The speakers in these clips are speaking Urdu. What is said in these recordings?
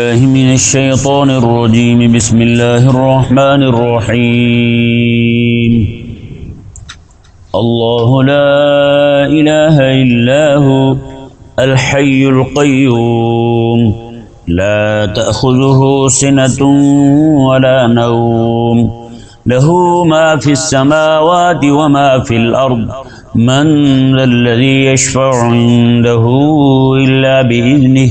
الله من الشيطان الرجيم. بسم الله الرحمن الرحيم. الله لا إله إلا هو الحي القيوم. لا تأخذه سنة ولا نوم. له ما في السماوات وما في الأرض. من الذي يشفع عنده إلا بإذنه.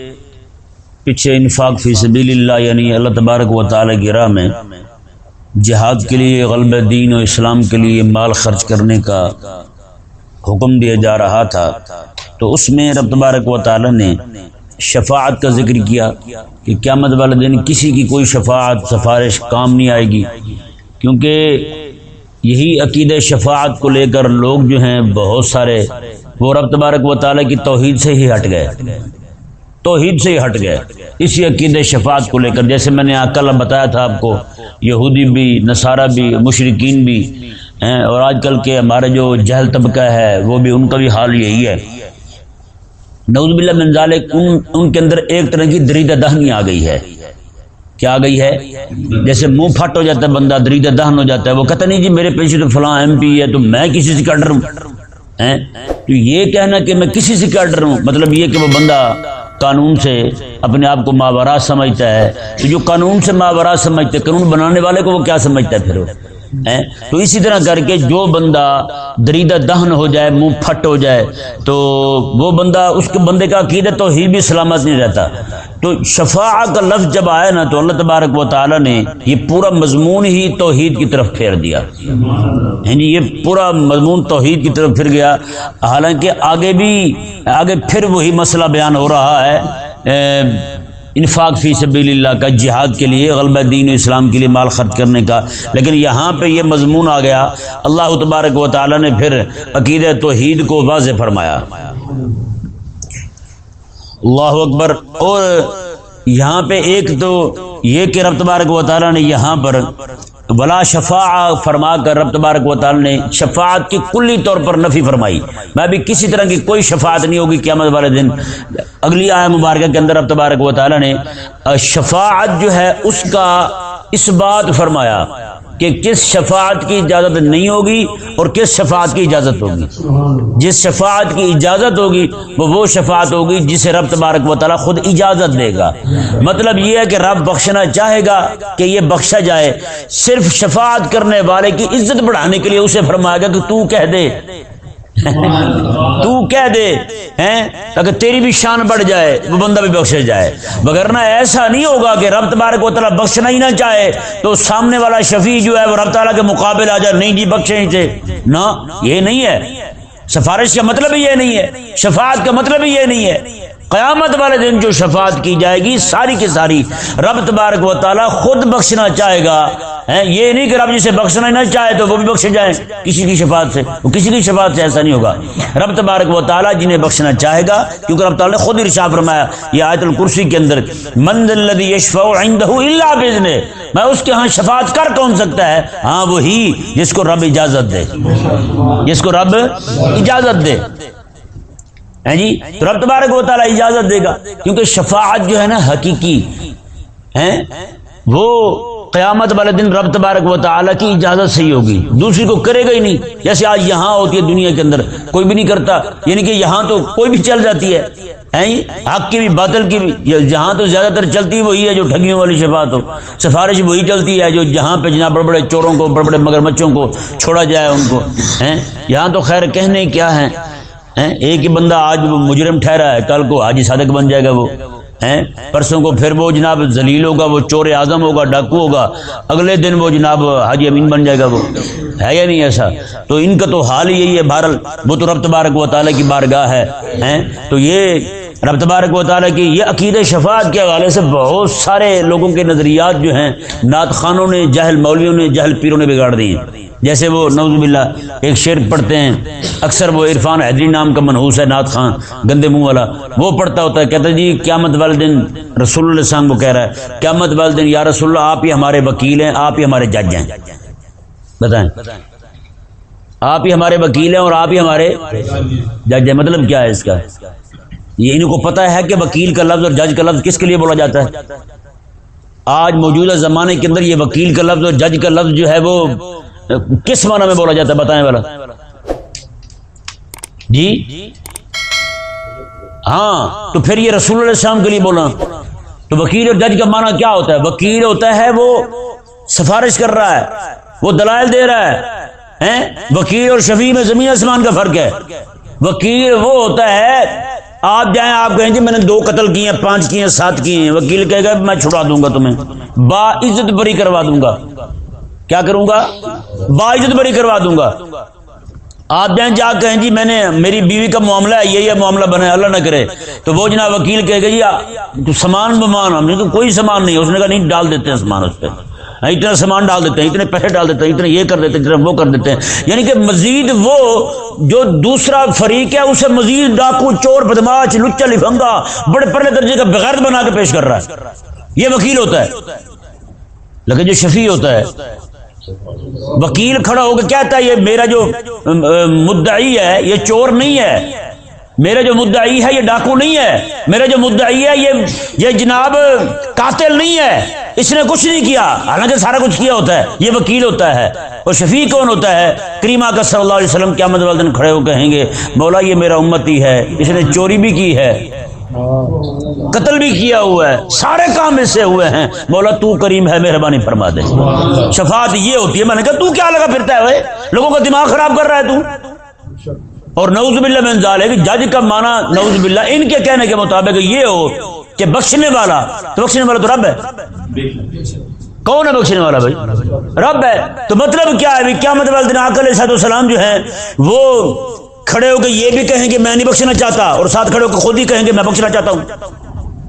پیچھے انفاق فی سبیل اللہ یعنی اللہ تبارک و تعالی کی راہ میں جہاد کے لیے، غلب دین و اسلام کے لیے مال خرچ کرنے کا حکم دیا جا رہا تھا۔ تو اس میں رب تبارک و تعالی نے شفاعت کا ذکر کیا کہ قیامت والے دن کسی کی کوئی شفاعت، سفارش کام نہیں آئے گی۔ کیونکہ یہی عقید شفاعت کو لے کر لوگ جو ہیں، بہت سارے وہ رب تبارک و تعالی کی توحید سے ہی ہٹ گئے۔ توحید سے ہی ہٹ گئے۔ اسی عقید شفاعت کو لے کر، جیسے میں نے کل بتایا تھا آپ کو، یہودی بھی، نصارہ بھی مشرقین بھی، ہیں، اور آج کل کے ہمارے جو جہل طبقہ ہے، وہ بھی ان کا بھی حال یہی ہے۔ نعوذ باللہ من ذالک، ان ان کے اندر ایک طرح کی دریدہ دہنی آ گئی ہے۔ کیا آ گئی ہے؟ جیسے منہ پھٹ ہو جاتا ہے، بندہ دریدہ دہن ہو جاتا ہے، وہ کہتا نہیں جی میرے پیچھے تو فلاں ایم پی ہے، تو میں کسی سے کیا ڈروں تو یہ کہنا کہ میں کسی سے کیا ڈروں مطلب یہ کہ وہ بندہ قانون سے اپنے آپ کو ماورا سمجھتا ہے۔ تو جو قانون سے ماورا سمجھتے قانون بنانے والے کو وہ کیا سمجھتا ہے پھر وہ؟ تو اسی طرح کر کے جو بندہ دریدہ دہن ہو جائے، منہ پھٹ ہو جائے، تو وہ بندہ اس کے بندے کا عقیدت تو ہی بھی سلامت نہیں رہتا۔ تو شفاع کا لفظ جب آیا نا، تو اللہ تبارک و تعالیٰ نے یہ پورا مضمون ہی توحید کی طرف پھیر دیا۔ یعنی یہ پورا مضمون توحید کی طرف پھر گیا۔ حالانکہ آگے بھی، آگے پھر وہی مسئلہ بیان ہو رہا ہے۔ انفاق فی سبیل اللہ کا، جہاد کے لیے، غلبہ دین و اسلام کے لیے مال خرچ کرنے کا۔ لیکن یہاں پہ یہ مضمون آ گیا، اللہ تبارک و تعالیٰ نے پھر عقید توحید کو واضح فرمایا۔ اللہ اکبر۔ اور یہاں پہ ایک تو یہ کہ رب تبارک و تعالیٰ نے یہاں پر ولا شفا فرما کر رب تبارک و تعالی نے شفاعت کی کلی طور پر نفی فرمائی۔ میں بھی کسی طرح کی کوئی شفاعت نہیں ہوگی قیامت والے دن۔ اگلی آئے مبارکہ کے اندر رب تبارک و تعالی نے شفاعت جو ہے اس کا اس بات فرمایا۔ کہ کس شفاعت کی اجازت نہیں ہوگی اور کس شفاعت کی اجازت ہوگی۔ جس شفاعت کی اجازت ہوگی، وہ وہ شفاعت ہوگی جسے رب تبارک و تعالیٰ خود اجازت دے گا۔ مطلب یہ ہے کہ رب بخشنا چاہے گا کہ یہ بخشا جائے۔ صرف شفاعت کرنے والے کی عزت بڑھانے کے لیے اسے فرمایا گا کہ تو کہہ دے۔ تو کہہ دے، ہیں؟ تاکہ تیری بھی شان بڑھ جائے، وہ بندہ بھی بخش جائے۔ مگر نہ ایسا نہیں ہوگا کہ رب تبارک و تعالیٰ بخشنا ہی نہ چاہے، تو سامنے والا شفیع جو ہے، وہ رب تعالیٰ کے مقابل آ جائے، نہیں جی بخشے ہی تھے نہ، یہ نہیں ہے۔ سفارش کا مطلب یہ نہیں ہے۔ شفاعت کا مطلب یہ نہیں ہے۔ قیامت والے دن جو شفاعت کی جائے گی، ساری کی ساری رب تبارک و تعالیٰ خود بخشنا چاہے گا۔ یہ نہیں کہ رب جسے بخشنا نہ چاہے تو وہ بھی بخشے جائیں۔ کسی کی شفاعت سے وہ کسی کی شفاعت سے ایسا نہیں ہوگا۔ رب تبارک و تعالیٰ جنہیں بخشنا چاہے گا، کیونکہ رب تعالیٰ نے خود ارشاد فرمایا، یہ آیت الکرسی کے اندر مند الذی یشفع عنده الا میں اس کے ہاں شفاعت کر کون سکتا ہے؟ ہاں وہی جس کو رب اجازت دے۔ جس کو رب اجازت دے۔ ہیں جی؟ تو رب تبارک و تعالیٰ اجازت دے گا، کیونکہ شفاعت جو ہے نا حقیقی ہیں وہ قیامت والے دن رب تبارک و تعالیٰ کی اجازت سے ہی ہوگی۔ دوسری کو کرے گا ہی نہیں، جیسے آج یہاں ہوتی ہے دنیا کے اندر، کوئی بھی نہیں کرتا یعنی کہ یہاں تو کوئی بھی چل جاتی ہے۔ جی؟ حق کی بھی، باطل کی بھی جہاں تو زیادہ تر چلتی وہی ہے جو ٹھگیوں والی شفاعت ہو۔ سفارش وہی چلتی ہے جو جہاں پہ جہاں بڑے بڑے چوروں کو، بڑے بڑے مگر مچھوں کو چھوڑا جائے ان کو۔ ہیں جی؟ یہاں تو خیر کہنے کیا ہے ایک ہی بندہ آج وہ مجرم ٹھہرا ہے، کل کو حاجی صادق بن جائے گا وہ، ہیں؟ پرسوں کو پھر وہ جناب ذلیل ہوگا، وہ چور اعظم ہوگا، ڈاکو ہوگا، اگلے دن وہ جناب حاجی امین بن جائے گا وہ۔ ہے یا نہیں ایسا؟ تو ان کا تو حال ہی یہی ہے بہرل وہ تو رب تبارک و تعالیٰ کی بارگاہ ہے، ہیں؟ تو یہ رب تبارک و تعالیٰ کی یہ عقید شفاعت کے حوالے سے بہت سارے لوگوں کے نظریات جو ہیں، نعت خانوں نے جہل مولویوں نے جہل پیروں نے بگاڑ دی جیسے وہ نوز باللہ ایک شعر پڑھتے ہیں، اکثر وہ عرفان حیدری نام کا منحوس ہے، نعت خان، گندے منہ والا، وہ پڑھتا ہوتا ہے، کہتا ہے جی قیامت والے دن رسول اللہ السلام کو کہہ رہا ہے، قیامت والے دن یا رسول اللہ، آپ ہی ہمارے وکیل ہیں، آپ ہی ہمارے جج ہیں۔ بتائیں۔ آپ ہی ہمارے وکیل ہیں اور آپ ہی ہمارے جج ہیں۔ مطلب کیا ہے اس کا؟ یہ ان کو پتا ہے کہ وکیل کا لفظ اور جج کا لفظ کس کے لیے بولا جاتا ہے۔ آج موجودہ زمانے کے اندر یہ وکیل کا لفظ اور جج کا لفظ جو ہے وہ کس معنی میں بولا جاتا ہے؟ بتائیں والا جی؟ ہاں تو پھر یہ رسول اللہ علیہ السلام کے لیے بولا۔ تو وکیل اور جج کا معنی کیا ہوتا ہے؟ وکیل ہوتا ہے وہ سفارش کر رہا ہے، وہ دلائل دے رہا ہے وکیل اور شفیع میں زمین آسمان کا فرق ہے۔ وکیل وہ ہوتا ہے، آپ جائیں، آپ کہیں جی میں نے دو قتل کیے ہیں، پانچ کیے ہیں، سات کیے ہیں۔ وکیل کہے گا، میں چھڑا دوں گا تمہیں۔ با عزت بری کروا دوں گا۔ کیا کروں گا؟ با عزت بری کروا دوں گا۔ آپ جائیں جا کہیں جی میں نے میری بیوی کا معاملہ ہے، یہی معاملہ بنا اللہ نہ کرے۔ تو وہ جناب وکیل کہے گا جی سامان بمان، ہم نے تو کوئی سامان نہیں، اس نے کہا نہیں، ڈال دیتے ہیں سامان اس پہ۔ اتنا سامان ڈال دیتے ہیں، اتنے پیسے ڈال دیتے ہیں، اتنے یہ کر دیتے ہیں، اتنا وہ کر دیتے ہیں۔ یعنی کہ مزید وہ جو دوسرا فریق ہے، اسے مزید ڈاکو، چور، بدماش، لچا لفنگا بڑے پرلے درجے کا بغیر بنا کے پیش کر رہا ہے۔ یہ وکیل ہوتا ہے۔ لیکن جو شفیع ہوتا ہے وکیل کھڑا ہو کے کہتا ہے، یہ میرا جو مدعی ہے، یہ چور نہیں ہے۔ میرا جو مدعی ہے، یہ ڈاکو نہیں ہے۔ میرا جو مدعی ہے، یہ یہ جناب، قاتل نہیں ہے۔ اس نے کچھ نہیں کیا۔ حالانکہ سارا کچھ کیا ہوتا ہے۔ یہ وکیل ہوتا ہے۔ اور شفیع کون ہوتا ہے؟ کریمہ کا صلی اللہ علیہ وسلم کیا مد والدین کھڑے ہو کہیں گے، مولا، یہ میرا امتی ہے۔ اس نے چوری بھی کی ہے۔ قتل بھی کیا ہوا ہے، سارے کام اس سے ہوئے ہیں۔ مولا، تو کریم ہے، مہربانی فرما دے۔ شفاعت یہ ہوتی ہے۔ میں نے کہا، تو کیا لگا پھرتا ہے لوگوں کا دماغ خراب کر رہا ہے تو۔ اور نوز باللہ میں انزال ہے کہ جج کا معنی نوز باللہ، ان کے کہنے کے مطابق یہ ہو کہ بخشنے والا، تو بخشنے والا تو رب ہے۔ کون ہے بخشنے والا بھائی؟ رب ہے۔ تو مطلب کیا ہے؟ کیا مطلب دن السلام جو ہے وہ کھڑے ہو کے یہ بھی کہیں گے میں نہیں بخشنا چاہتا اور ساتھ کھڑے ہو کے خود ہی کہیں گے میں بخشنا چاہتا ہوں۔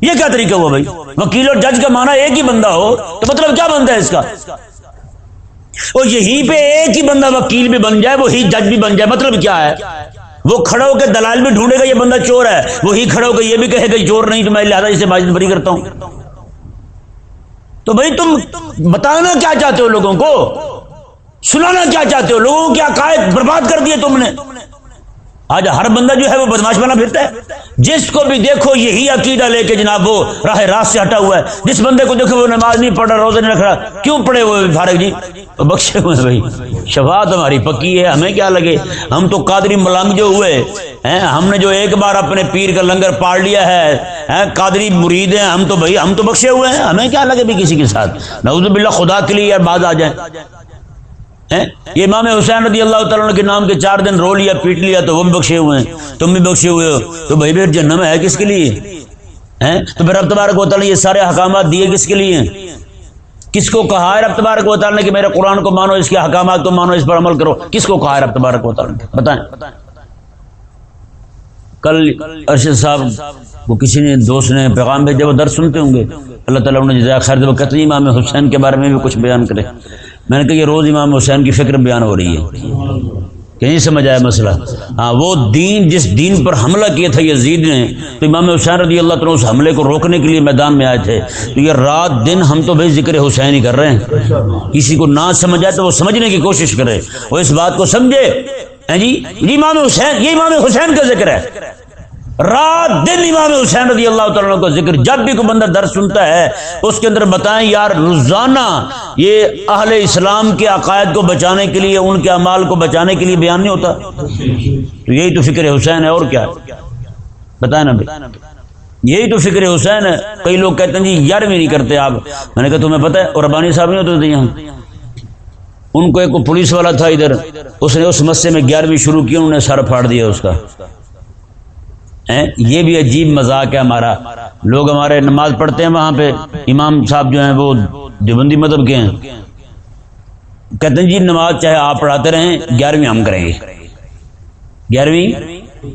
یہ کیا طریقہ ہوا بھائی؟ وکیل اور جج کا معنی ایک ہی بندہ ہو تو مطلب کیا بنتا ہے اس کا؟ اور یہیں پہ ایک ہی بندہ وکیل بھی بن جائے، وہی جج بھی بن جائے مطلب کیا ہے؟ وہ کھڑا ہو کے دلال بھی ڈھونڈے گا یہ بندہ چور ہے، وہی کھڑا ہو کے یہ بھی کہے گا چور نہیں، تو میں لہٰذا اسے باجد بری کرتا ہوں۔ تو بھائی تم بتانا کیا چاہتے ہو لوگوں کو؟ سنانا کیا چاہتے ہو؟ لوگوں کے عقائد برباد کر دیے تم نے۔ آج ہر بندہ جو ہے وہ بدماش بنا پھرتا ہے۔ جس کو بھی دیکھو، یہی عقیدہ لے کے جناب وہ راہ راست سے ہٹا ہوا ہے۔ جس بندے کو دیکھو، وہ نماز نہیں پڑھ رہا، روزہ نہیں رکھ رہا۔ کیوں پڑھے ہوئے فارغ جی؟ بخشے ہوئے بھائی۔ شفاعت ہماری پکی ہے، ہمیں کیا لگے؟ ہم تو قادری ملنگ جو ہوئے ہیں، ہم نے جو ایک بار اپنے پیر کا لنگر پاڑ لیا ہے قادری مرید ہیں۔ ہم تو بھائی، ہم تو بخشے ہوئے ہیں۔ ہمیں کیا لگے بھی کسی کے ساتھ؟ نعوذ باللہ خدا کے لیے یار بعد آ جائیں۔ یہ امام حسین رضی اللہ تعالیٰ کے نام کے چار دن رو لیا، پیٹ لیا، تو وہ بھی بخشے ہوئے ہیں۔ تم بھی بخشے ہوئے ہو۔ تو بھائی پھر جنم ہے کس کے لیے؟ تو پھر رب تبارک و تعالیٰ یہ سارے حکامات دیے کس کے لیے کس کو کہا ہے رب تبارک و تعالیٰ نے کہ میرے قرآن کو مانو، اس کے حکامات کو مانو، اس پر عمل کرو؟ کس کو کہا ہے رب تبارک و تعالیٰ نے؟ بتائیں۔ کل ارشد صاحب کو کسی نے دوست نے پیغام بھیجا، وہ درد سنتے ہوں گے۔ اللہ تعالیٰ نے جزائے خیر وہ کہتے امام حسین کے بارے میں بھی کچھ بیان کرے۔ میں نے کہا یہ روز امام حسین کی فکر بیان ہو رہی ہے۔ کہ نہیں سمجھ آیا مسئلہ؟ ہاں وہ دین، جس دین پر حملہ کیا تھا یزید نے، تو امام حسین رضی اللہ تعالیٰ اس حملے کو روکنے کے لیے میدان میں آئے تھے۔ تو یہ رات دن ہم تو بھائی ذکر حسین ہی کر رہے ہیں۔ کسی کو نہ سمجھ آئے تو وہ سمجھنے کی کوشش کرے۔ وہ اس بات کو سمجھے۔ ہاں جی؟, جی امام حسین، یہ امام حسین کا ذکر ہے۔ رات دن امام حسین رضی اللہ تعالیٰ کا ذکر جب بھی کوئی بندہ در سنتا ہے، اس کے اندر بتائیں، یار روزانہ یہ اہل اسلام کے عقائد کو بچانے کے لیے، ان کے امال کو بچانے کے لیے بیان نہیں ہوتا؟ تو یہی تو فکر حسین ہے، اور کیا بتائیں نا یہی تو فکر حسین ہے۔ کئی لوگ کہتے ہیں جی یار بھی نہیں کرتے آپ۔ میں نے کہا، تمہیں پتا ہے، اور ربانی صاحب نہیں ہوتے یہاں۔ ان کو ایک پولیس والا تھا ادھر، اس نے اس مسئلے میں گیارہویں شروع کی، انہوں نے سر پھاڑ دیا اس کا۔ یہ بھی عجیب مذاق ہے ہمارا۔ لوگ ہمارے نماز پڑھتے ہیں وہاں پہ۔ امام صاحب جو ہیں وہ دیوبندی مذہب کے ہیں۔ کہتے ہیں جی نماز چاہے آپ پڑھاتے رہیں، گیارہویں ہم کریں گے۔ گیارہویں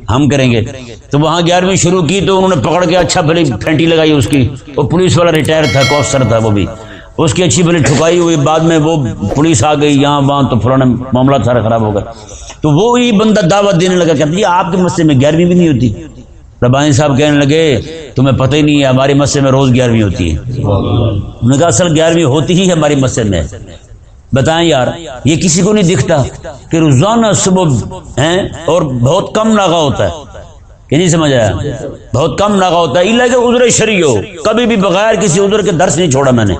ہم کریں گے۔ تو وہاں گیارہویں شروع کی تو انہوں نے پکڑ کے اچھا بھلی پھینٹی لگائی اس کی۔ وہ پولیس والا ریٹائر تھا کوفسر تھا وہ بھی۔ اس کی اچھی بھلی ٹھکائی ہوئی۔ بعد میں وہ پولیس آ گئی، یہاں وہاں تو فلاں معاملہ سارا خراب ہو گیا۔ تو وہی بندہ دعوت دینے لگا کہتے جی آپ کے مسئلے میں گیارہویں بھی نہیں ہوتی۔ ربانی صاحب کہنے لگے، تمہیں پتہ ہی نہیں ہے، ہماری مسجد میں روز گیارہویں ہوتی ہے. انہوں نے کہا، اصل گیارہویں ہوتی ہی ہے ہماری مسجد میں. بتائیں یار، یہ کسی کو نہیں دکھتا کہ روزانہ صبح ہیں اور بہت کم ناغا ہوتا ہے۔ کہ نہیں سمجھ آیا؟ بہت کم ناغا ہوتا ہے۔ اللہ کے عذر شری ہو۔ کبھی بھی بغیر کسی عذر کے درس نہیں چھوڑا میں نے۔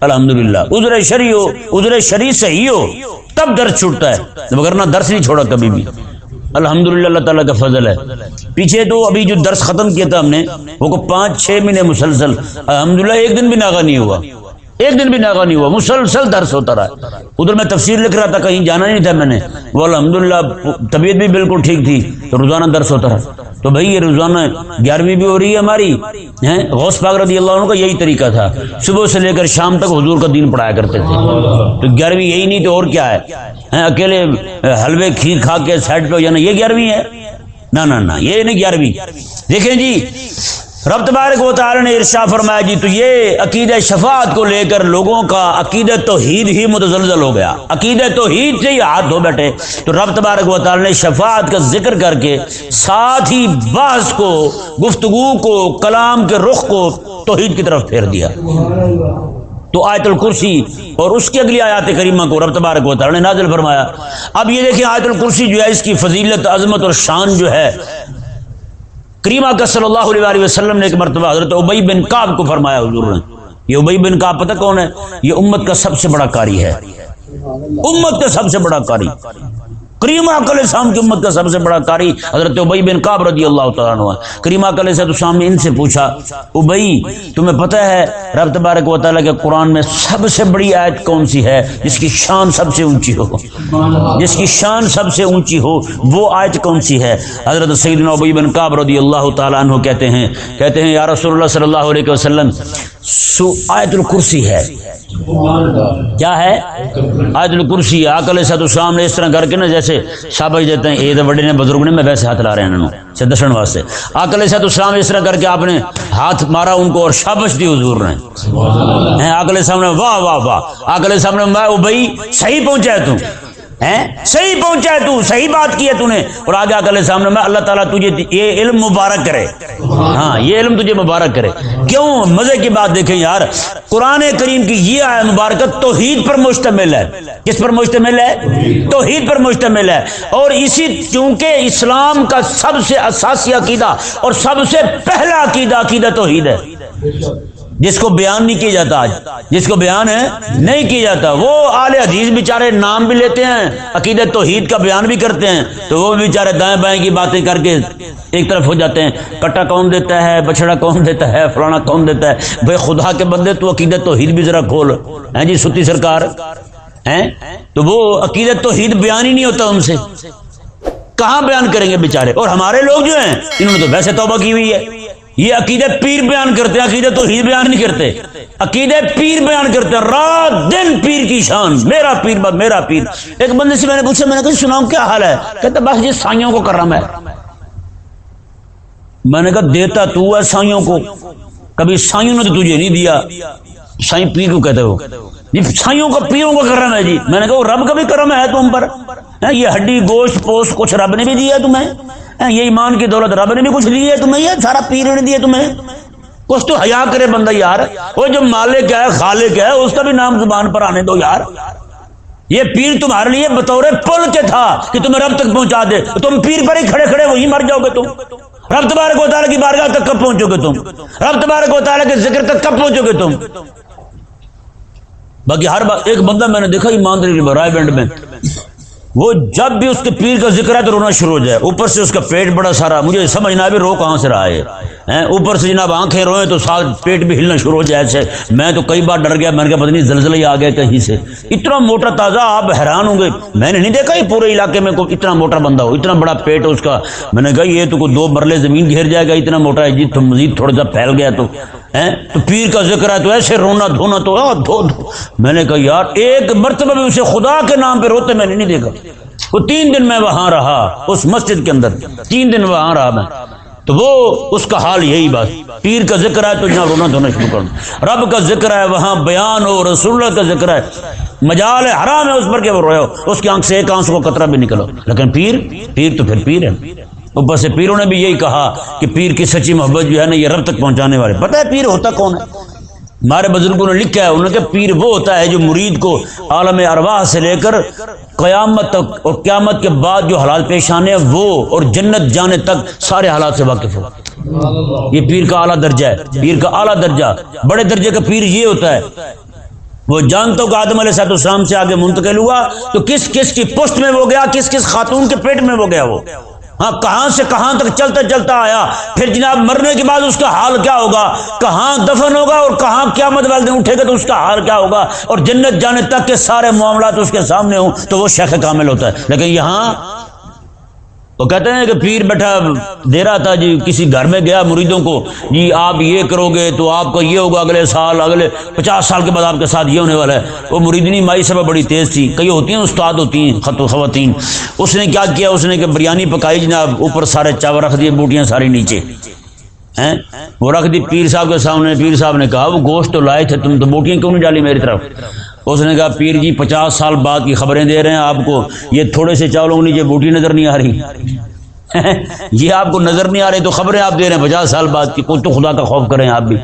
الحمد للہ عذر شری ہو، عذر شری صحیح ہو، تب درس چھوٹتا ہے۔ مگر نہ درس نہیں چھوڑا کبھی بھی۔ الحمد للہ اللہ تعالیٰ کا فضل ہے۔ پیچھے تو ابھی جو درس ختم کیا تھا ہم نے، وہ کو پانچ چھ مہینے مسلسل الحمد للہ ایک دن بھی ناغا نہیں ہوا۔ ایک دن بھی ناغا نہیں ہوا، مسلسل درس ہوتا رہا۔ ادھر میں تفسیر لکھ رہا تھا، کہیں جانا نہیں تھا میں نے۔ وہ الحمد للہ طبیعت بھی بالکل ٹھیک تھی، تو روزانہ درس ہوتا رہا۔ تو بھائی یہ روزانہ گیارہویں بھی ہو رہی ہے ہماری غوث پاک رضی اللہ عنہ کا یہی طریقہ تھا۔ صبح سے لے کر شام تک حضور کا دین پڑھایا کرتے تھے۔ تو گیارہویں یہی نہیں تو اور کیا ہے؟ اکیلے حلوے کھیر کھا کے سائڈ پہ جانا، یہ گیارہویں ہے؟ نہ، یہ نہیں گیارہویں۔ دیکھیں جی رب تبارک و تعالی نے ارشا فرمایا جی تو یہ عقید شفاعت کو لے کر لوگوں کا عقید توحید ہی متزلزل ہو گیا۔ عقید توحید سے ہی ہاتھ دھو بیٹھے۔ تو رب تبارک و تعالی نے شفاعت کا ذکر کر کے ساتھ ہی بعض کو، گفتگو کو، کلام کے رخ کو توحید کی طرف پھیر دیا۔ تو آیت الکرسی اور اس کی اگلی آیات کریمہ کو رب تبارک و تعالی نے نازل فرمایا۔ اب یہ دیکھیں آیت الکرسی جو ہے، اس کی فضیلت، عظمت اور شان جو ہے کریمہ کا صلی اللہ علیہ وسلم نے ایک مرتبہ حضرت ابئی بن کاب کو فرمایا، حضور نے۔ یہ ابئی بن کاب پتہ کون ہے؟ یہ امت کا سب سے بڑا کاری ہے۔ امت کا سب سے بڑا کاری کریمہ کل السلام کی امت کا سب سے بڑا کاری حضرت ابئی بن کاب رضی اللہ تعالیٰ عنہ کریمہ کل السلام نے ان سے پوچھا ابئی تمہیں پتہ ہے رب تبارک و تعالیٰ کے قرآن میں سب سے بڑی آیت کون سی ہے؟ جس کی شان سب سے اونچی ہو۔ جس کی شان سب سے اونچی ہو، وہ آیت کون سی ہے؟ حضرت سیدنا ابئی بن کاب رضی اللہ تعالیٰ عنہ کہتے ہیں کہتے ہیں، یا رسول اللہ صلی اللہ علیہ وسلم سو آیت الکرسی ہے۔ کیا ہے؟ آیت الکرسی آکل صد السلام نے اس طرح کر کے نا جیسے شابش دیتے ہیں، اے تو بڑے نے بزرگ نے، میں ویسے ہاتھ لا رہے ہیں انہوں سے دشن واسطے۔ آکل صد السلام اس طرح کر کے آپ نے ہاتھ مارا ان کو اور شابش دی حضور نے۔ آکل صاحب نے، واہ واہ واہ۔ آکل صاحب نے میں بھائی صحیح پہنچا ہے تم صحیح پہنچا ہے تو، صحیح بات کی ہے تو نے۔ اور آگے آگے سامنے میں اللہ تعالیٰ تجھے یہ علم مبارک کرے۔ ہاں یہ علم تجھے مبارک کرے۔ کیوں؟ مزے کی بات دیکھیں یار، قرآن کریم کی یہ آئے مبارکت توحید پر مشتمل ہے۔ کس پر مشتمل ہے؟ توحید پر مشتمل ہے۔ اور اسی، چونکہ اسلام کا سب سے اساسی عقیدہ اور سب سے پہلا عقیدہ عقیدہ توحید ہے۔ جس کو بیان نہیں کیا جاتا آج، جس کو بیان ہے، نہیں کیا جاتا۔ وہ آل حدیث بیچارے نام بھی لیتے ہیں عقیدت توحید کا بیان بھی کرتے ہیں۔ تو وہ بیچارے دائیں بائیں کی باتیں کر کے ایک طرف ہو جاتے ہیں۔ کٹا کون دیتا ہے بچڑا کون دیتا ہے، فلانا کون دیتا ہے۔ بھائی خدا کے بندے، تو عقیدت توحید بھی ذرا کھول۔ ہیں جی ستی سرکار؟ ہیں؟ تو وہ عقیدت توحید بیان ہی نہیں ہوتا ان سے۔ کہاں بیان کریں گے بیچارے؟ اور ہمارے لوگ جو ہیں، انہوں نے تو ویسے توبہ کی ہوئی ہے۔ یہ عقیدت پیر بیان کرتے ہیں عقیدت تو ہی بیان نہیں کرتے۔ عقیدت پیر بیان کرتے ہیں، رات دن پیر کی شان، میرا پیر بس میرا پیر۔ ایک بندے سے میں نے پوچھا، میں نے کہا سناؤں کیا حال ہے؟ کہتے بس یہ سائیوں کو کرم ہے۔ میں نے کہا، دیتا تو ہے سائیوں کو۔ کبھی سائیوں نے تو تجھے نہیں دیا۔ سائی پیر کو کہتے ہو۔ جی سائیوں کا پیروں کا کرم ہے جی۔ میں نے کہا رب کا بھی کرم ہے تم پر۔ ہاں، یہ ہڈی، گوشت پوست کچھ رب نے بھی دیا تمہیں۔ یہ ایمان کی دولت رب نے بھی کچھ دی ہے تمہیں، یہ سارا پیر نے دیا تمہیں۔ کچھ تو حیا کرے بندہ یار۔ وہ جو مالک ہے، خالق ہے، اس کا بھی نام زبان پر آنے دو یار۔ یہ پیر تمہارے لیے بطور پل کے تھا کہ تمہیں رب تک پہنچا دے۔ تم پیر پر ہی کھڑے کھڑے وہی مر جاؤ گے تم۔ رب تبارک و تعالیٰ کی بارگاہ تک کب پہنچو گے تم؟ رب تبارک و تعالیٰ کے ذکر تک کب پہنچو گے تم؟ باقی ہر بار ایک بندہ میں نے دیکھا ایمانداری رائے بینڈ میں۔ وہ جب بھی اس کے پیر کا ذکر ہے تو رونا شروع ہو جائے۔ اوپر سے اس کا پیٹ بڑا سارا، مجھے سمجھنا بھی رو کہاں سے رہا ہے۔ اوپر سے جناب آنکھیں روئیں تو ساتھ پیٹ بھی ہلنا شروع ہو جائے۔ ایسے میں تو کئی بار ڈر گیا، میں نے کہا پتہ نہیں زلزلہ ہی آ گیا کہیں سے۔ اتنا موٹا تازہ آپ حیران ہوں گے۔ میں نے نہیں دیکھا یہ پورے علاقے میں کوئی اتنا موٹا بندہ ہو، اتنا بڑا پیٹ اس کا۔ میں نے کہا یہ تو کوئی دو مرلے زمین گھیر جائے گا، اتنا موٹا ہے۔ جی تو مزید تھوڑا سا پھیل گیا تو۔ تو پیر کا ذکر ہے تو ایسے رونا دھونا تو دھو دھو۔ میں نے کہا، یار، ایک مرتبہ بھی اسے خدا کے نام پہ روتے میں نے نہیں دیکھا۔ وہ تین دن میں وہاں رہا، اس مسجد کے اندر۔ تین دن وہاں رہا میں۔ تو وہ، اس کا حال یہی بات۔ پیر کا ذکر ہے تو جہاں رونا دھونا شروع کر رب کا ذکر ہے، وہاں بیان ہو، رسول اللہ کا ذکر ہے۔ مجال ہے حرام ہے اس پر کہ وہ رویا اس کی آنکھ سے ایک آنسو کو قطرہ بھی نکلو لیکن پیر پیر تو پھر پیر ہے۔ اوپر سے پیروں نے بھی یہی کہا کہ پیر کی سچی محبت جو ہے نا، یہ رب تک پہنچانے والے۔ پتہ ہے پیر ہوتا کون ہے؟ ہمارے بزرگوں نے لکھا ہے، انہوں نے کہ پیر وہ ہوتا ہے جو مرید کو عالم ارواح سے لے کر قیامت تک اور قیامت کے بعد جو حالات پیش آنے ہیں، وہ اور جنت جانے تک سارے حالات سے واقف ہو۔ یہ پیر کا اعلیٰ درجہ ہے، پیر کا اعلیٰ درجہ۔ بڑے درجے کا پیر یہ ہوتا ہے۔ وہ جانتا کہ آدم علیہ صاحب السلام سے آگے منتقل ہوا، تو کس کس کی پشت میں وہ گیا، کس کس خاتون کے پیٹ میں وہ گیا وہ؟ ہاں کہاں سے کہاں تک چلتا چلتا آیا؟ پھر جناب مرنے کے بعد اس کا حال کیا ہوگا؟ کہاں دفن ہوگا اور کہاں کیا مت دن اٹھے گا تو اس کا حال کیا ہوگا؟ اور جنت جانے تک کے سارے معاملات اس کے سامنے ہوں تو وہ شیخ کامل ہوتا ہے۔ لیکن یہاں وہ کہتے ہیں کہ پیر بیٹھا دے رہا تھا جی کسی گھر میں گیا مریدوں کو جی آپ یہ کرو گے تو آپ کو یہ ہوگا، اگلے سال، اگلے پچاس سال کے بعد آپ کے ساتھ یہ ہونے والا ہے۔ وہ مریدنی مائی سب بڑی تیز تھی۔ کئی ہوتی ہیں، استاد ہوتی ہیں، خط و خواتین۔ اس نے کیا کیا؟ اس نے کہ بریانی پکائی جناب، اوپر سارے چاول رکھ دیے، بوٹیاں ساری نیچے۔ ہیں؟ وہ رکھ دی، پیر صاحب کے سامنے، پیر صاحب نے کہا، وہ گوشت تو لائے تھے، تم تو بوٹیاں کیوں نہیں ڈالی میری طرف؟ اس نے کہا، پیر جی پچاس سال بعد کی خبریں دے رہے ہیں آپ کو۔ یہ تھوڑے سے چاولوں نیچے بوٹی نظر نہیں آ رہی۔ یہ آپ کو نظر نہیں آ رہی، تو خبریں آپ دے رہے ہیں۔ پچاس سال بعد کی کوئی تو خدا کا خوف کریں آپ بھی۔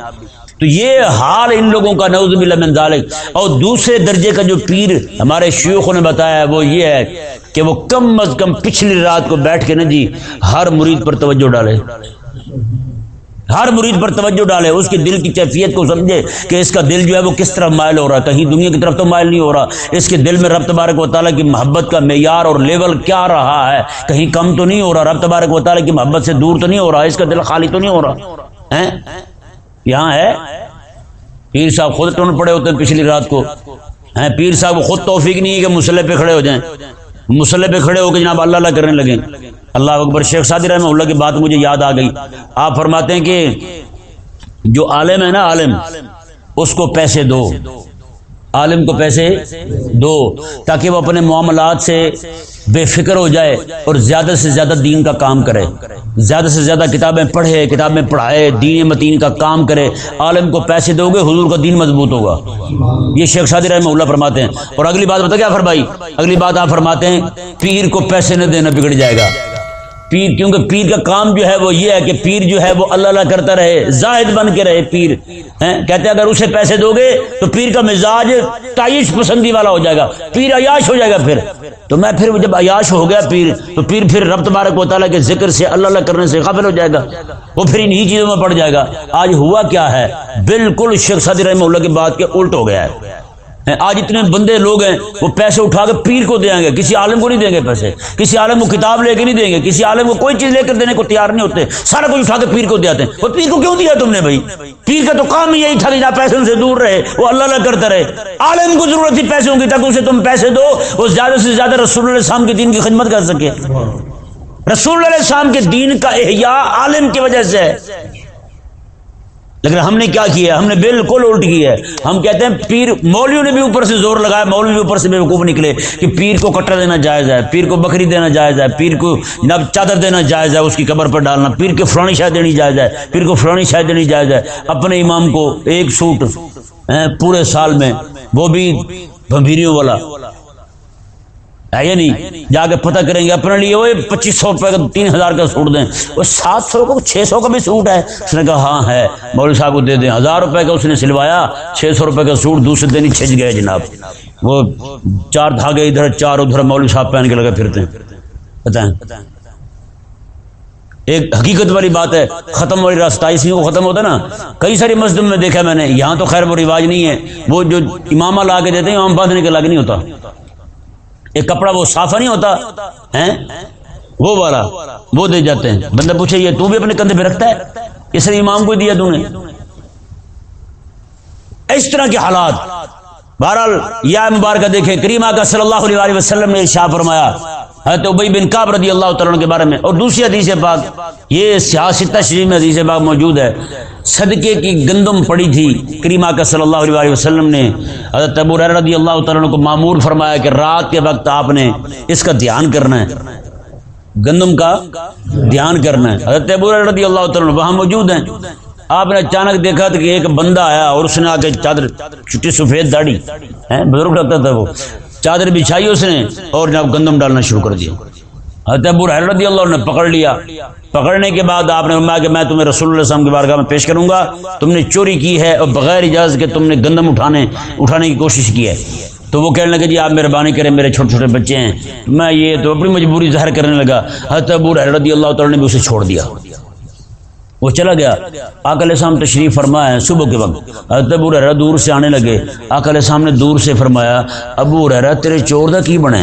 تو یہ حال ان لوگوں کا نوز من ذالک۔ اور دوسرے درجے کا جو پیر ہمارے شیوخوں نے بتایا، وہ یہ ہے کہ وہ کم از کم پچھلی رات کو بیٹھ کے نا جی ہر مرید پر توجہ ڈالے۔ ہر مرید پر توجہ ڈالے، اس کی دل کی کیفیت کو سمجھے کہ اس کا دل جو ہے وہ کس طرف مائل ہو رہا ہے؟ کہیں دنیا کی طرف تو مائل نہیں ہو رہا۔ اس کے دل میں رب تبارک و تعالیٰ کی محبت کا معیار اور لیول کیا رہا ہے؟ کہیں کم تو نہیں ہو رہا؟ رب تبارک و تعالیٰ کی محبت سے دور تو نہیں ہو رہا؟ اس کا دل خالی تو نہیں ہو رہا؟ یہاں ہے؟ پیر صاحب خود ٹون پڑے ہوتے ہیں پچھلی رات کو۔ پیر صاحب خود توفیق نہیں ہے کہ مسلح پہ کھڑے ہو جائیں۔ مسلح پہ کھڑے ہو کے جناب اللہ اللہ کرنے لگیں اللہ اکبر شیخ سادی رحمہ اللہ کی بات مجھے یاد آ گئی۔ آپ فرماتے ہیں کہ جو عالم ہے نا عالم، اس کو پیسے دو۔ عالم کو پیسے دو، تاکہ وہ اپنے معاملات سے بے فکر ہو جائے اور زیادہ سے زیادہ دین کا کام کرے۔ زیادہ سے زیادہ کتابیں پڑھے، کتابیں پڑھائے، دین متین کا کام کرے۔ عالم کو پیسے دو گے، حضور کا دین مضبوط ہوگا۔ یہ شیخ شادی رحمہ اللہ فرماتے ہیں۔ اور اگلی بات بتا کیا فرمائی اگلی بات آپ فرماتے ہیں، پیر کو پیسے نہ دینا بگڑ جائے گا۔ پیر، کیونکہ پیر کا کام جو ہے وہ یہ ہے کہ پیر جو ہے وہ اللہ اللہ کرتا رہے، زاہد بن کے رہے پیر کہتے ہیں اگر اسے پیسے دو گے تو پیر کا مزاج تعیش پسندی والا ہو جائے گا، پیر عیاش ہو جائے گا پھر۔ تو میں پھر جب عیاش ہو گیا پیر، تو پیر پھر رب تبارک و تعالیٰ کے ذکر سے اللہ اللہ کرنے سے قابل ہو جائے گا، وہ پھر انہی چیزوں میں پڑ جائے گا۔ آج ہوا کیا ہے؟ بالکل شیخ صدی رحمہ اللہ کی بات کے الٹ ہو گیا ہے۔ آج اتنے بندے لوگ ہیں، وہ پیسے اٹھا کے پیر کو دیں گے، کسی عالم کو نہیں دیں گے پیسے، کسی عالم کو کتاب لے کے نہیں دیں گے، کسی عالم کو کوئی چیز لے کر دینے کو تیار نہیں ہوتے۔ سارا کچھ اٹھا کے پیر کو دیتے ہیں وہ پیر کو کیوں دیا تم نے بھائی؟ پیر کا تو کام ہی یہی تھا کہ جہاں پیسے سے دور رہے، وہ اللہ اللہ کرتا رہے۔ عالم کو ضرورت تھی پیسوں کی تک اسے تم پیسے دو، وہ زیادہ سے زیادہ رسول اللہ السلام کے دین کی خدمت کر سکے۔ رسول اللہ السلام کے دین کا احیاء عالم کی وجہ سے ہے۔ لیکن ہم نے کیا کیا ہم نے بالکل الٹ کی ہے۔ ہم کہتے ہیں پیر، مولویوں نے بھی اوپر سے زور لگایا، مولوی بھی اوپر سے بے وقوف نکلے کہ پیر کو کٹر دینا جائز ہے، پیر کو بکری دینا جائز ہے، پیر کو نب چادر دینا جائز ہے، اس کی قبر پر ڈالنا، پیر کے فلانی شاید دینی جائز ہے، پیر کو فلانی شاید دینی جائز ہے۔ اپنے امام کو ایک سوٹ پورے سال میں، وہ بھی بھمبیریوں والا۔ ہے یا نہیں? جا کے پتہ کریں گے، اپنے لیے وہ پچیس سو روپے کا تین ہزار کا سوٹ دیں۔ وہ سات سو کا، چھ سو کا بھی سوٹ ہے۔ اس نے کہا ہاں ہے۔ مولوی صاحب کو دے دیں۔ ہزار روپے کا اس نے سلوایا، چھ سو روپے کا سوٹ دوسرے دن ہی چھج گئے جناب۔ وہ چار دھاگے ادھر، چار ادھر مولوی صاحب پہن کے لگے پھرتے ہیں۔ بتائیں۔ ایک حقیقت والی بات ہے، ختم والی راستہ، اسی کو ختم ہوتا ہے نا۔ کئی ساری مسجد میں دیکھا میں نے، یہاں تو خیر، وہ رواج نہیں ہے۔ وہ جو امامہ لا کے دیتے ہیں، امام باندھنے کے لاگ نہیں ہوتا۔ ایک کپڑا وہ صافہ نہیں ہوتا ہے وہ والا، وہ دے جاتے ہیں۔ بندہ پوچھے، یہ تو بھی اپنے کندھے پہ رکھتا ہے؟ اس نے امام کو دیا تو نے۔ اس طرح کے حالات۔ بہرحال یا مبارکہ دیکھیں کریمہ کا صلی اللہ علیہ وسلم نے شاہ فرمایا، حضرت عبی بن کعب رضی اللہ تعالیٰ کے بارے میں۔ اور دوسری حدیث پاک، یہ سیاست شریف میں حدیث پاک موجود ہے۔ صدقے کی گندم پڑی تھی۔ کریمہ کا صلی اللہ علیہ وسلم نے حضرت ابو رضی اللہ تعالیٰ کو معمور فرمایا کہ رات کے وقت آپ نے اس کا دھیان کرنا ہے۔ گندم کا دھیان کرنا ہے۔ حضرت ابو رضی اللہ تعالیٰ وہاں موجود ہیں۔ آپ نے اچانک دیکھا تھا کہ ایک بندہ آیا اور اس نے آ کے چادر چھٹی سفید داڑھی بزرگ رکھتا تھا وہ۔ چادر بچھائی اس نے اور جناب گندم ڈالنا شروع کر دیا۔ حضرت ابو رضی اللہ نے پکڑ لیا۔ پکڑنے کے بعد آپ نے فرمایا کہ میں تمہیں رسول اللہ وسلم کی بارگاہ میں پیش کروں گا۔ تم نے چوری کی ہے اور بغیر اجازت کے تم نے گندم اٹھانے اٹھانے کی کوشش کی ہے۔ تو وہ کہنے لگے جی آپ مہربانی کریں میرے چھوٹے چھوٹے بچے ہیں۔ میں یہ تو اپنی مجبوری ظاہر کرنے لگا۔ حضرت ابو رضی اللہ تعالیٰ نے بھی اسے چھوڑ دیا۔ وہ چلا گیا۔ آکل السلام تشریف فرمایا صبح کے وقت۔ حضرت ابو رحرا دور سے آنے لگے۔ آکل السلام نے دور سے فرمایا ابو رحرا تیرے چور دا کی بنے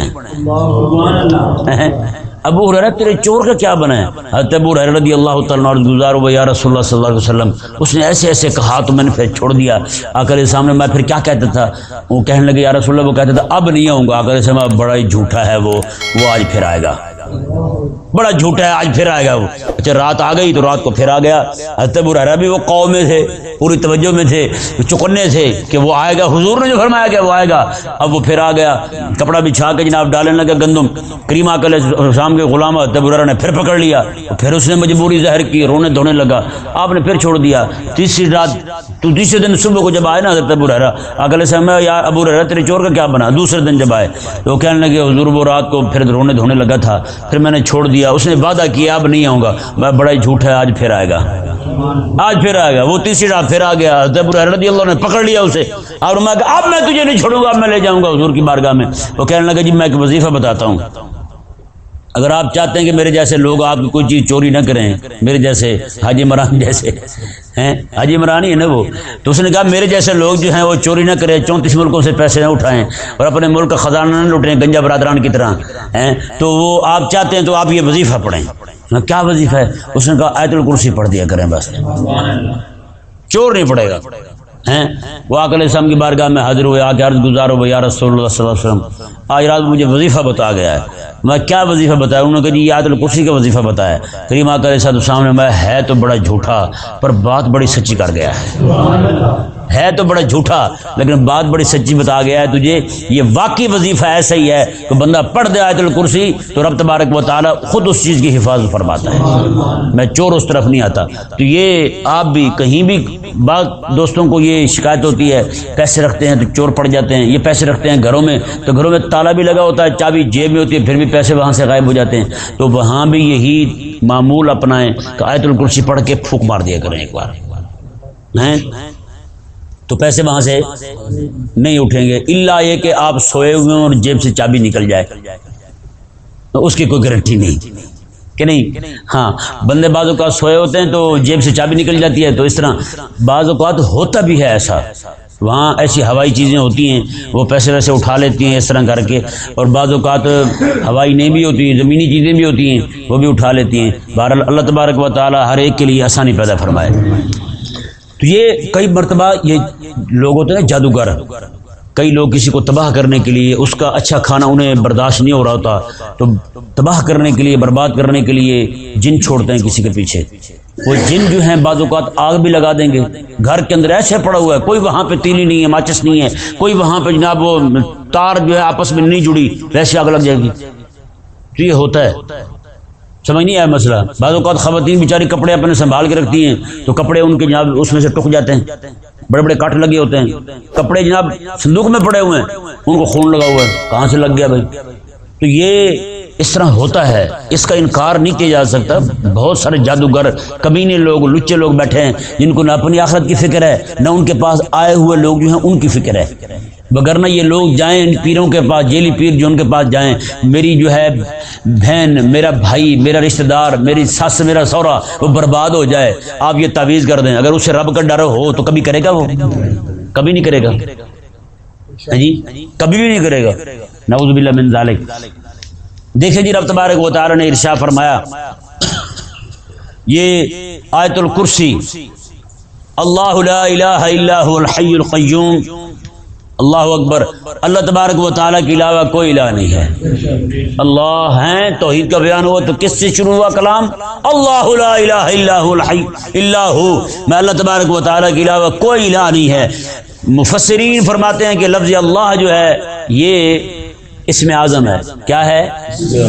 ابو حرا تیرے چور کا کیا بنا ہے؟ حضرت ابو رضی اللہ تعالیٰ گزار ہوا یا رسول اللہ صلی اللہ علیہ وسلم، اس نے ایسے ایسے کہا، تو میں نے پھر چھوڑ دیا۔ آکر سامنے میں پھر کیا کہتا تھا؟ وہ کہنے لگے، یا رسول اللہ، وہ کہتا تھا، اب نہیں آؤں گا۔ آکر سامنے بڑا ہی جھوٹا ہے وہ وہ آج پھر آئے گا۔ بڑا جھوٹا ہے، آج پھر آئے گا وہ۔ اچھا رات آ گئی تو رات کو پھر آ گیا۔ حضرت برحرا بھی وہ قوم میں تھے، پوری توجہ میں تھے چکنے تھے کہ وہ آئے گا۔ حضور نے جو فرمایا کہ وہ آئے گا، اب وہ پھر آ گیا۔ کپڑا بچھا کے جناب ڈالنے لگا گندم۔ کریما کل شام کے غلام حضرت برحرا نے پھر پکڑ لیا۔ پھر اس نے مجبوری ظاہر کی، رونے دھونے لگا۔ آپ نے پھر چھوڑ دیا۔ تیسری رات، تو تیسرے دن صبح کو جب آئے نا حضرت برحرا اگلے سے میں یا ابو رحرا تیرے چور کا کیا بنا؟ دوسرے دن جب آئے تو وہ کہنے لگے، حضور، وہ رات کو پھر رونے دھونے لگا تھا۔ پھر میں نے چھوڑ دیا، اس نے وعدہ کیا، اب نہیں آؤں گا۔ میں بڑا ہی جھوٹ ہے، آج پھر آئے گا۔ آج پھر آئے گا، وہ تیسری رات پھر آ گیا۔ رضی اللہ نے پکڑ لیا اسے، اور میں کہا، اب میں تجھے نہیں چھوڑوں گا، اب میں لے جاؤں گا حضور کی بارگاہ میں۔ وہ کہنے لگا جی میں ایک وظیفہ بتاتا ہوں۔ اگر آپ چاہتے ہیں کہ میرے جیسے لوگ آپ کی کوئی چیز چوری نہ کریں، میرے جیسے حاجی عمران جیسے، ہیں؟ حاجی عمران ہی ہے نا وہ؟ تو اس نے کہا میرے جیسے لوگ جو ہیں وہ چوری نہ کریں، چونتیس ملکوں سے پیسے نہ اٹھائیں اور اپنے ملک کا خزانہ نہ لوٹیں، گنجا برادران کی طرح، ہیں؟ تو وہ آپ چاہتے ہیں تو آپ یہ وظیفہ پڑھیں۔ کیا وظیفہ ہے؟ اس نے کہا آیت الکرسی پڑھ دیا کریں بس۔ چور نہیں پڑے گا، ہیں؟ وہ آکل اسلام کی بارگاہ میں حاضر ہوئے آ کے عرض گزارو بھائی رسول اللہ صلی اللہ علیہ وسلم، آج رات مجھے وظیفہ بتا گیا ہے۔ میں کیا وظیفہ بتایا؟ انہوں نے کہا جی یہ عادل کرسی کا وظیفہ بتایا کریم آکر صاحب سامنے میں ہے تو بڑا جھوٹا، پر بات بڑی سچی کر گیا ہے۔ ہے تو بڑا جھوٹا، لیکن بات بڑی سچی بتا گیا ہے تجھے، یہ واقعی وظیفہ ایسا ہی ہے۔ کہ بندہ پڑھ دے آیت الکرسی، تو رب تبارک و تعالیٰ خود اس چیز کی حفاظت فرماتا ہے۔ میں چور اس طرف نہیں آتا۔ تو یہ آپ بھی، کہیں بھی بعض دوستوں کو یہ شکایت ہوتی ہے، پیسے رکھتے ہیں تو چور پڑ جاتے ہیں۔ یہ پیسے رکھتے ہیں گھروں میں، تو گھروں میں تالا بھی لگا ہوتا ہے، چابی جیب میں ہوتی ہے، پھر بھی پیسے وہاں سے غائب ہو جاتے ہیں، تو وہاں بھی یہی معمول اپنائیں کہ آیت الکرسی پڑھ کے پھونک مار دیا کریں ایک بار۔ تو پیسے وہاں سے نہیں اٹھیں گے۔ اللہ یہ کہ آپ سوئے ہوئے اور جیب سے چابی نکل جائے۔ اس کی کوئی گارنٹی نہیں۔ کہ نہیں؟ ہاں۔ بندے بعض اوقات سوئے ہوتے ہیں تو جیب سے چابی نکل جاتی ہے۔ تو اس طرح بعض اوقات ہوتا بھی ہے ایسا۔ وہاں ایسی ہوائی چیزیں ہوتی ہیں، وہ پیسے ویسے اٹھا لیتی ہیں اس طرح کر کے، اور بعض اوقات ہوائی نہیں بھی ہوتی ہیں، زمینی چیزیں بھی ہوتی ہیں، وہ بھی اٹھا لیتی ہیں۔ بہرحال اللہ تبارک و تعالیٰ ہر ایک کے لیے آسانی پیدا فرمائے۔ تو یہ کئی مرتبہ یہ لوگ ہوتے ہیں جادوگر۔ کئی لوگ کسی کو تباہ کرنے کے لیے اس کا اچھا کھانا انہیں برداشت نہیں ہو رہا ہوتا، تو تباہ کرنے کے لیے، برباد کرنے کے لیے جن چھوڑتے ہیں کسی کے پیچھے۔ وہ جن جو ہیں، بعض اوقات آگ بھی لگا دیں گے۔ گھر کے اندر ایسے پڑا ہوا ہے، کوئی وہاں پہ تیلی نہیں ہے، ماچس نہیں ہے، کوئی وہاں پہ جناب وہ تار جو ہے آپس میں نہیں جڑی، ویسے آگ لگ جائے گی۔ تو یہ ہوتا ہے۔ سمجھ نہیں آیا مسئلہ؟ بعض اوقات خواتین بیچاری کپڑے اپنے سنبھال کے رکھتی ہیں، تو کپڑے ان کے جناب اس میں سے ٹک جاتے ہیں۔ بڑے بڑے کاٹ لگے ہوتے ہیں۔ کپڑے جناب صندوق میں پڑے ہوئے ہیں۔ ان کو خون لگا ہوا ہے۔ کہاں سے لگ گیا بھائی؟ تو یہ اس طرح ہوتا ہے۔ اس کا انکار نہیں کیا جا سکتا۔ بہت سارے جادوگر، کمینے لوگ، لچے لوگ بیٹھے ہیں۔ جن کو نہ اپنی آخرت کی فکر ہے، نہ ان کے پاس آئے ہوئے لوگ جو ہیں، ان کی فکر ہے۔ بگرنا یہ لوگ جائیں ان پیروں کے پاس، جیلی پیر جو ان کے پاس جائیں، میری جو ہے بہن، میرا بھائی، میرا رشتہ دار، میری سس، میرا سورا، وہ برباد ہو جائے۔ آپ یہ تعویذ کر دیں۔ اگر اسے رب کا ڈر ہو تو کبھی کرے گا وہ؟ کبھی نہیں کرے گا۔ ہاں جی؟ کبھی بھی نہیں کرے گا۔ نعوذ باللہ من ذالک۔ دیکھیں جی رب تبارک و تعالی نے ارشا فرمایا، یہ آیت الکرسی، اللہ لا الہ الا هو الحی القیوم اللہ اکبر، اللہ تبارک و تعالیٰ کے علاوہ کوئی الہ نہیں ہے۔ اللہ ہیں، توحید کا بیان ہوا تو کس سے شروع ہوا کلام؟ اللہ لا الہ الا اللہ میں اللہ تبارک و تعالیٰ کے علاوہ کوئی الہ نہیں ہے۔ مفسرین فرماتے ہیں کہ لفظ اللہ جو ہے، یہ اس میں اعظم ہے۔ کیا ہے؟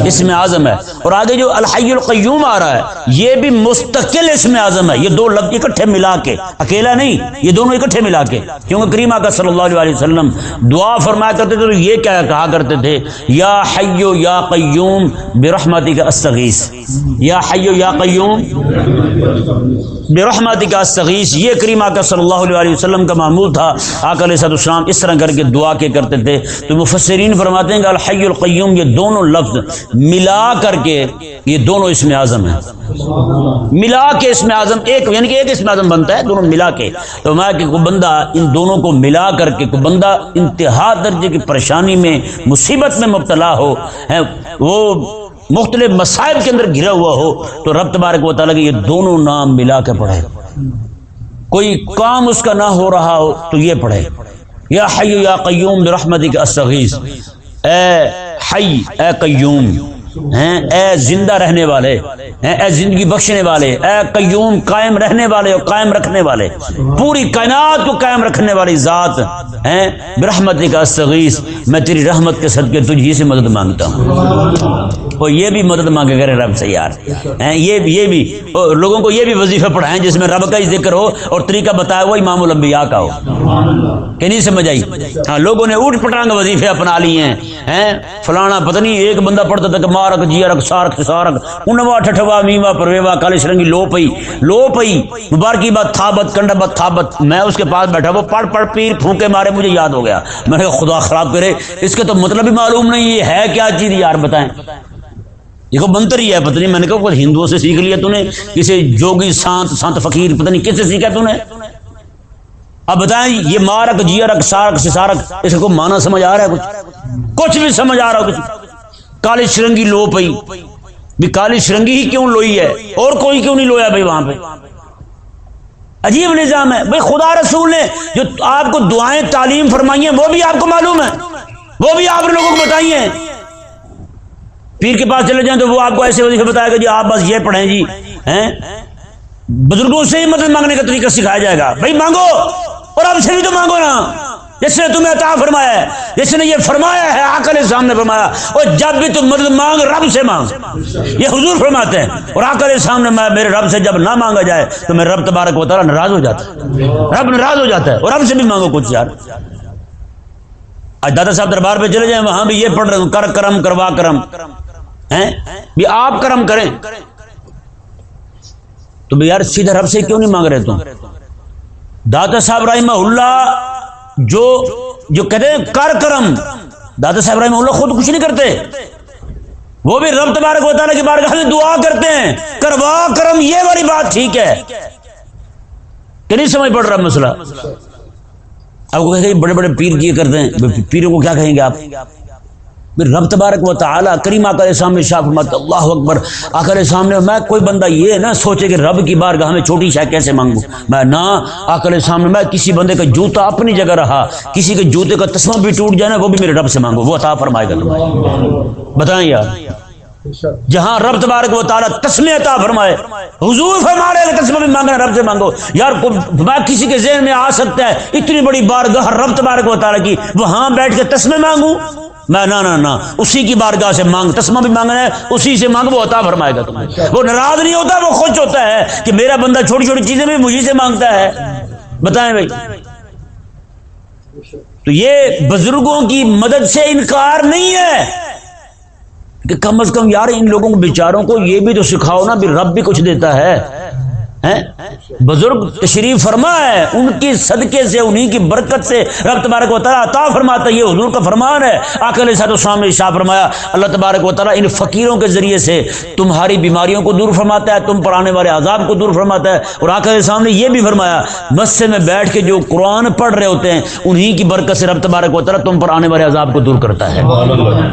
اس میں اعظم ہے۔ اور آگے جو الحی القیوم آ رہا ہے، یہ بھی مستقل اس میں اعظم ہے۔ یہ دو لفظ اکٹھے ملا کے۔ اکیلا نہیں، یہ دونوں اکٹھے ملا کے۔ کیونکہ کریمہ کا صلی اللہ علیہ وسلم دعا فرمایا کرتے تھے تو یہ کیا کہا کرتے تھے؟ یا حیو یا قیوم برحمتی کا استغیث۔ یا حیو یا قیوم برحمتی کا استغیث۔ یہ کریمہ کا صلی اللہ علیہ وسلم کا معمول تھا۔ آقا علیہ السلام اس طرح کر کے دعا کے کرتے تھے۔ تو مفسرین فرماتے ہیں کہ الحی القیوم، یہ دونوں لفظ ملا کر کے یہ دونوں اس میں اعظم ہیں۔ ملا کے اس میں اعظم، ایک یعنی کہ ایک اس میں اعظم بنتا ہے، دونوں ملا کے۔ تو میں کہ کوئی بندہ ان دونوں کو ملا کر کے کوئی بندہ انتہا درجے کی پریشانی میں، مصیبت میں مبتلا ہو ہے وہ مختلف مسائل کے اندر گھرا ہوا ہو، تو رب تبارک و تعالیٰ کے یہ دونوں نام ملا کے پڑھے۔ کوئی کام اس کا نہ ہو رہا ہو تو یہ پڑھے۔ یا حیو یا قیوم برحمتی کا استغیث اے حی اے قیوم ہیں؟ اے زندہ رہنے والے، ہیں؟ اے زندگی بخشنے والے، اے قیوم قائم رہنے والے اور قائم رکھنے والے، پوری کائنات کو قائم رکھنے والی ذات، ہیں؟ برحمت کا استغیث، میں تیری رحمت کے صدقے تجھی سے مدد مانگتا ہوں۔ اور یہ بھی مدد مانگے کرے رب سے یار یہ بھی یہ بھی لوگوں کو یہ بھی وظیفہ پڑھائیں جس میں رب کا ہی ذکر ہو اور طریقہ بتایا وہ امام الانبیاء کا ہو۔ کہ نہیں سمجھ آئی؟ ہاں لوگوں نے اوٹ پٹانگ وظیفے اپنا لیے ہیں۔ فلانا پتہ نہیں، ایک بندہ پڑھتا تھا کہ مارک جیرک سارک سارک انوا ٹھٹوا میوا پرویوا کالی سرنگی لو پئی لو پئی مبارکی بات تھابت کنڈ بت تھابت میں اس کے پاس بیٹھا وہ پڑھ پڑھ پیر پھونکے مارے مجھے یاد ہو گیا میں نے خدا خراب کرے اس کے تو مطلب بھی معلوم نہیں یہ ہے کیا چیز یار بتائیں یہ کو بنتر ہی ہے پتہ نہیں میں نے کہا ہندوؤں سے سیکھ لیا تو نے کسی جوگی سانت سانت فقیر پتہ نہیں کس سے سیکھا تو نے اب بتائیں یہ مارک جیرک سارک سے سارک اس کو مانا سمجھ آ رہا ہے کچھ کچھ بھی سمجھ آ رہا ہے کچھ کالی شرنگی لو پئی۔ بھی کالی شرنگی ہی کیوں لوئی ہے؟ اور کوئی کیوں نہیں لویا بھائی وہاں پہ؟ عجیب نظام ہے۔ بھائی خدا رسول نے جو آپ کو دعائیں، تعلیم فرمائی ہیں، وہ بھی آپ کو معلوم ہے۔ وہ بھی آپ لوگوں کو بتائی ہیں۔ پیر کے پاس چلے جائیں تو وہ آپ کو ایسے وظیفے بتائے گا جی آپ بس یہ پڑھیں جی ہیں؟ بزرگوں سے ہی مدد مانگنے کا طریقہ سکھایا جائے گا۔ بھائی مانگو، اور آپ سے بھی تو مانگو نا۔ جس نے تمہیں عطا فرمایا ہے، جس نے یہ فرمایا ہے آکل اسلام نے فرمایا، اور جب بھی تم مدد مانگ، رب سے مانگ۔ یہ حضور فرماتے ہیں۔ اور آکل اسلام نے میرے رب سے جب نہ مانگا جائے، تو میں رب تبارک و تعالیٰ ناراض ہو جاتا ہے۔ رب ناراض ہو جاتا ہے۔ اور رب سے بھی مانگو کچھ یار۔ آج دادا صاحب دربار پہ چلے جائیں، وہاں بھی یہ پڑھ رہے ہوں کر کرم، کروا کرم۔ ہیں؟ بھی آپ کرم کریں۔ تو یار سیدھا رب سے کیوں نہیں مانگ رہے تم؟ دادا صاحب رحمہ اللہ جو جو کہتے ہیں کر کرم، دادا صاحب رحمہ اللہ خود کچھ نہیں کرتے۔ وہ بھی رب تبارک و تعالیٰ کی بارگاہ میں دعا کرتے ہیں، کروا کرم، یہ والی بات ٹھیک ہے۔ کہ نہیں سمجھ پڑ رہا مسئلہ؟ آپ کو کہ بڑے بڑے پیر کیے کرتے ہیں۔ پیروں کو کیا کہیں گے آپ؟ رب تبارک و تعالیٰ کریم آکر سامنے شاہ فرماتا اللہ اکبر۔ آکر سامنے میں کوئی بندہ یہ نہ سوچے کہ رب کی بارگاہ میں چھوٹی شاہ کیسے مانگوں۔ میں نہ آکر سامنے میں کسی بندے کا جوتا اپنی جگہ رہا، کسی کے جوتے کا تسمہ بھی ٹوٹ جائے نا وہ بھی میرے رب سے مانگو، وہ عطا فرمائے گا۔ تمہیں بتائیں یار۔ جہاں رب تبارک و تعالیٰ تسمے عطا فرمائے، حضور فرما رہے تسمہ بھی مانگنا رب سے مانگو۔ یار میں کسی کے ذہن میں آ سکتا ہے، اتنی بڑی بارگاہ رب تبارک و تعالیٰ کی وہاں بیٹھ کے تسمے مانگوں؟ میں، نہ نہ نہ، اسی کی بارگاہ سے مانگ تسمہ بھی مانگنا ہے، اسی سے مانگ، وہ عطا فرمائے گا تمہیں۔ وہ ناراض نہیں ہوتا، وہ خوش ہوتا ہے کہ میرا بندہ چھوٹی چھوٹی چیزیں بھی مجھے سے مانگتا ہے۔ بتائیں بھائی۔ تو یہ بزرگوں کی مدد سے انکار نہیں ہے۔ کہ کم از کم یار ان لوگوں کو بیچاروں کو یہ بھی تو سکھاؤ نا بھی رب بھی کچھ دیتا ہے۔ بزرگ تشریف فرما ہے ان کی صدقے سے انہی کی برکت سے رب تبارک و تعالیٰ عطا فرماتا ہے یہ حضور کا فرمان ہے۔ آکل صاحب السلام نے شاہ فرمایا اللہ تبارک و تعالیٰ ان فقیروں کے ذریعے سے تمہاری بیماریوں کو دور فرماتا ہے تم پر آنے والے عذاب کو دور فرماتا ہے۔ اور آکل صاحب نے یہ بھی فرمایا مسجد میں بیٹھ کے جو قرآن پڑھ رہے ہوتے ہیں انہی کی برکت سے رب تبارک و تعالیٰ تم پر آنے والے عذاب کو دور کرتا ہے۔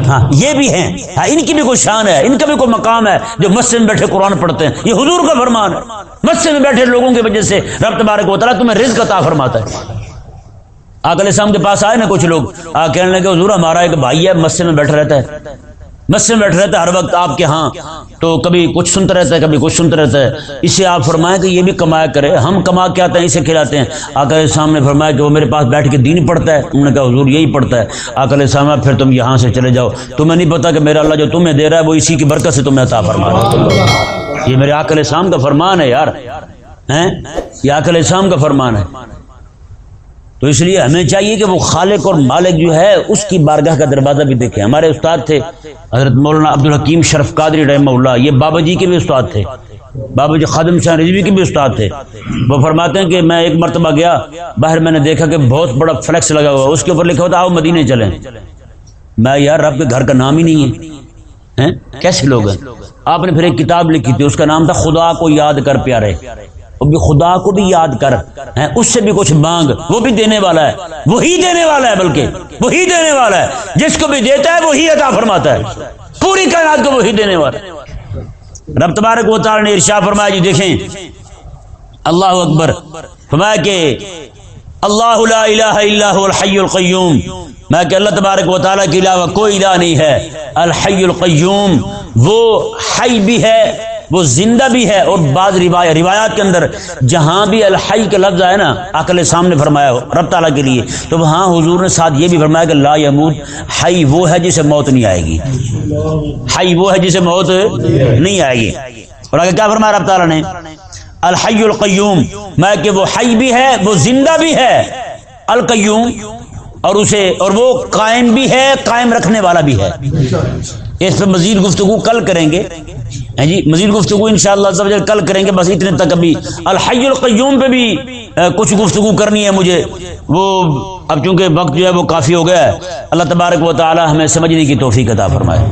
ہاں یہ بھی ہیں۔ ہاں ان کی بھی کوئی شان ہے ان کا بھی کوئی مقام ہے جو مسجد میں بیٹھے قرآن پڑھتے ہیں۔ یہ حضور کا فرمان ہے۔ مسجد میں بیٹھے لوگوں کی وجہ سے رب تبارک و تعالیٰ تمہیں رزق عطا فرماتا ہے۔ آکل اسلام کے پاس آئے نا کچھ لوگ آ کہنے لگے، حضور ہمارا ایک بھائی ہے، مسجد میں بیٹھا رہتا ہے۔ مسجد میں بیٹھا رہتا ہے، ہر وقت آپ کے ہاں۔ تو کبھی کچھ سنتا رہتا ہے، کبھی کچھ سنتا رہتا ہے۔ اسے آپ فرمائیں کہ یہ بھی کمایا کرے۔ ہم کما کے آتے ہیں، اسے کھلاتے ہیں۔ آکل اسلام نے فرمایا کہ وہ میرے پاس بیٹھ کے دین پڑھتا ہے۔ انہوں نے کہا، حضور یہی پڑھتا ہے۔ آکل اسلام پھر تم یہاں سے چلے جاؤ۔ تمہیں نہیں پتا کہ میرا اللہ جو تمہیں دے رہا ہے، وہ اسی کی برکت سے تمہیں عطا فرما رہا ہے۔ یہ میرے آکل اسلام کا فرمان ہے یار۔ یہ آکل اسلام کا فرمان ہے۔ تو اس لیے ہمیں چاہیے کہ وہ خالق اور مالک جو ہے، اس کی بارگاہ کا دروازہ بھی دیکھیں۔ ہمارے استاد تھے، حضرت مولانا عبد الحکیم شرف قادری رحمہ اللہ، یہ بابا جی کے بھی استاد تھے۔ بابا جی خادم شاہ رضوی کے بھی استاد تھے۔ وہ فرماتے ہیں کہ میں ایک مرتبہ گیا، باہر میں نے دیکھا کہ بہت بڑا فلیکس لگا ہوا اس کے اوپر لکھا ہوتا آؤ مدینے چلیں۔ میں یار رب کے گھر کا نام ہی نہیں ہے۔ کیسے لوگ ہیں؟ آپ نے پھر ایک کتاب لکھی تھی، اس کا نام تھا خدا کو یاد کر پیارے۔ بھی خدا کو بھی یاد کر اس سے بھی کچھ مانگ، وہ بھی دینے والا ہے، وہی دینے والا ہے بلکہ، وہی دینے والا ہے، جس کو بھی دیتا ہے وہی عطا فرماتا ہے۔ پوری کائنات کو وہی دینے والا ہے۔ رب تبارک و تعالی نے ارشا فرمایا جی دیکھیں، اللہ اکبر، فرمایا کہ اللہ لا الہ الا هو الحی القیوم۔ میں کہ اللہ تبارک و تعالی کے علاوہ کوئی الہ نہیں ہے، الحی القیوم۔ وہ حی بھی ہے، وہ زندہ بھی ہے اور بعض روایت روایات کے اندر جہاں بھی الحی کا لفظ آئے نا عقل سامنے فرمایا ہو، رب تعالیٰ کے لیے۔ تو وہاں حضور نے ساتھ یہ بھی فرمایا کہ لا یمود ہائی وہ ہے جسے موت نہیں آئے گی۔ ہائی وہ ہے جسے موت نہیں آئے گی۔ اور آگے کیا فرمایا رب تعالیٰ نے؟ الحی القیوم، میں کہ وہ حی بھی ہے، وہ زندہ بھی ہے۔ القیوم اور اسے، اور وہ قائم بھی ہے، قائم رکھنے والا بھی ہے۔ اس پہ مزید گفتگو کل کریں گے۔ ہاں جی مزید گفتگو ان شاء اللہ کل کریں گے، بس اتنے تک ابھی۔ الحی القیوم پہ بھی کچھ گفتگو کرنی ہے مجھے۔ وہ اب چونکہ وقت جو ہے وہ کافی ہو گیا ہے، اللہ تبارک و تعالی ہمیں سمجھنے کی توفیق عطا فرمائے۔